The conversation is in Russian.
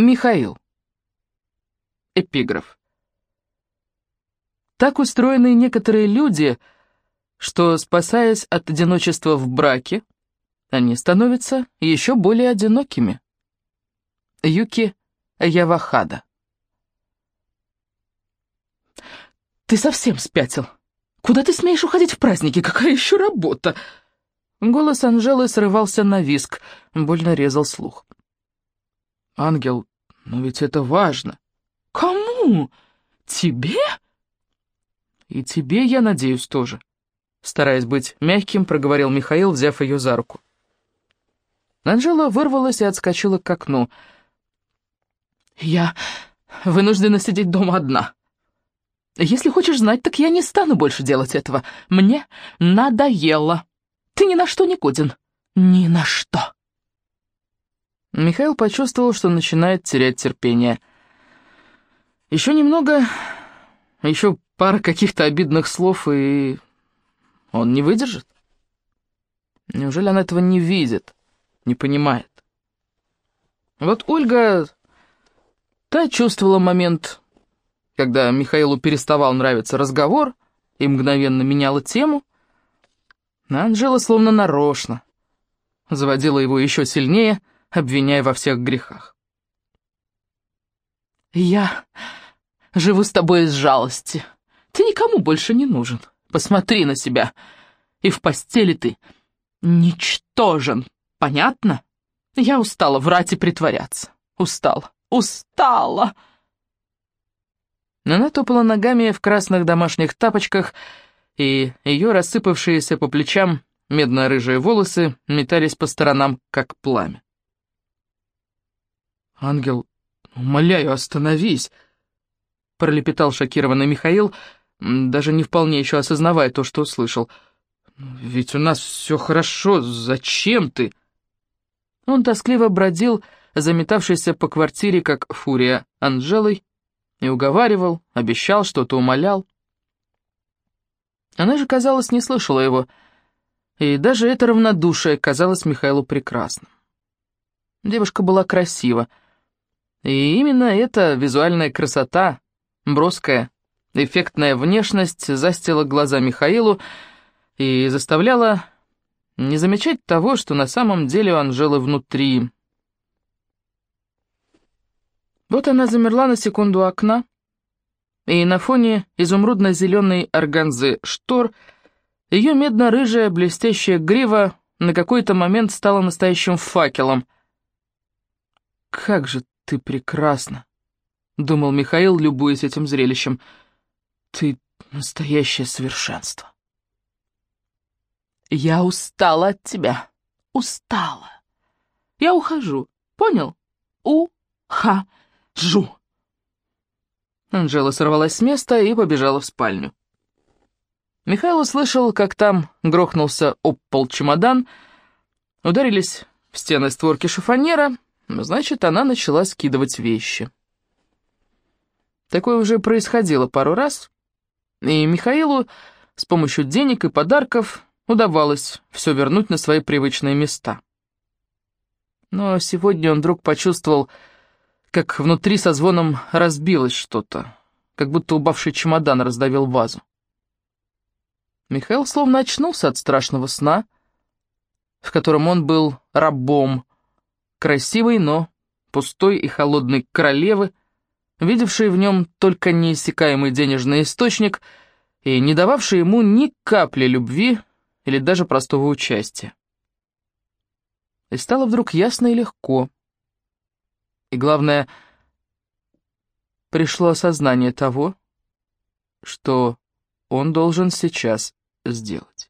Михаил. Эпиграф. Так устроены некоторые люди, что, спасаясь от одиночества в браке, они становятся еще более одинокими. Юки Явахада. «Ты совсем спятил? Куда ты смеешь уходить в праздники? Какая еще работа?» Голос Анжелы срывался на виск, больно резал слух. «Ангел, но ведь это важно». «Кому? Тебе?» «И тебе, я надеюсь, тоже», — стараясь быть мягким, проговорил Михаил, взяв ее за руку. Анжела вырвалась и отскочила к окну. «Я вынуждена сидеть дома одна. Если хочешь знать, так я не стану больше делать этого. Мне надоело. Ты ни на что не годен. Ни на что». Михаил почувствовал, что начинает терять терпение. Еще немного, еще пара каких-то обидных слов, и он не выдержит. Неужели он этого не видит, не понимает? Вот Ольга, та чувствовала момент, когда Михаилу переставал нравиться разговор и мгновенно меняла тему, а Анжела словно нарочно заводила его еще сильнее, обвиняя во всех грехах. «Я живу с тобой из жалости. Ты никому больше не нужен. Посмотри на себя. И в постели ты ничтожен. Понятно? Я устала врать и притворяться. Устала. Устала!» Она топала ногами в красных домашних тапочках, и ее рассыпавшиеся по плечам медно-рыжие волосы метались по сторонам, как пламя. «Ангел, умоляю, остановись!» пролепетал шокированный Михаил, даже не вполне еще осознавая то, что услышал. «Ведь у нас все хорошо, зачем ты?» Он тоскливо бродил, заметавшийся по квартире, как фурия, Анжелой, и уговаривал, обещал, что-то умолял. Она же, казалось, не слышала его, и даже это равнодушие казалось Михаилу прекрасным. Девушка была красива, и именно эта визуальная красота, броская, эффектная внешность застила глаза Михаилу и заставляла не замечать того, что на самом деле у Анжелы внутри. Вот она замерла на секунду окна, и на фоне изумрудно-зеленой органзы штор ее медно-рыжая блестящая грива на какой-то момент стала настоящим факелом. «Как же ты прекрасна!» — думал Михаил, любуясь этим зрелищем. «Ты настоящее совершенство!» «Я устала от тебя, устала. Я ухожу, понял? У-ха-жу!» Анжела сорвалась с места и побежала в спальню. Михаил услышал, как там грохнулся об пол чемодан, ударились в стены створки шифонера — Значит, она начала скидывать вещи. Такое уже происходило пару раз, и Михаилу с помощью денег и подарков удавалось все вернуть на свои привычные места. Но сегодня он вдруг почувствовал, как внутри со звоном разбилось что-то, как будто упавший чемодан раздавил вазу. Михаил словно очнулся от страшного сна, в котором он был рабом, красивой, но пустой и холодной королевы, видевшей в нем только неиссякаемый денежный источник и не дававшей ему ни капли любви или даже простого участия. И стало вдруг ясно и легко. И главное, пришло осознание того, что он должен сейчас сделать.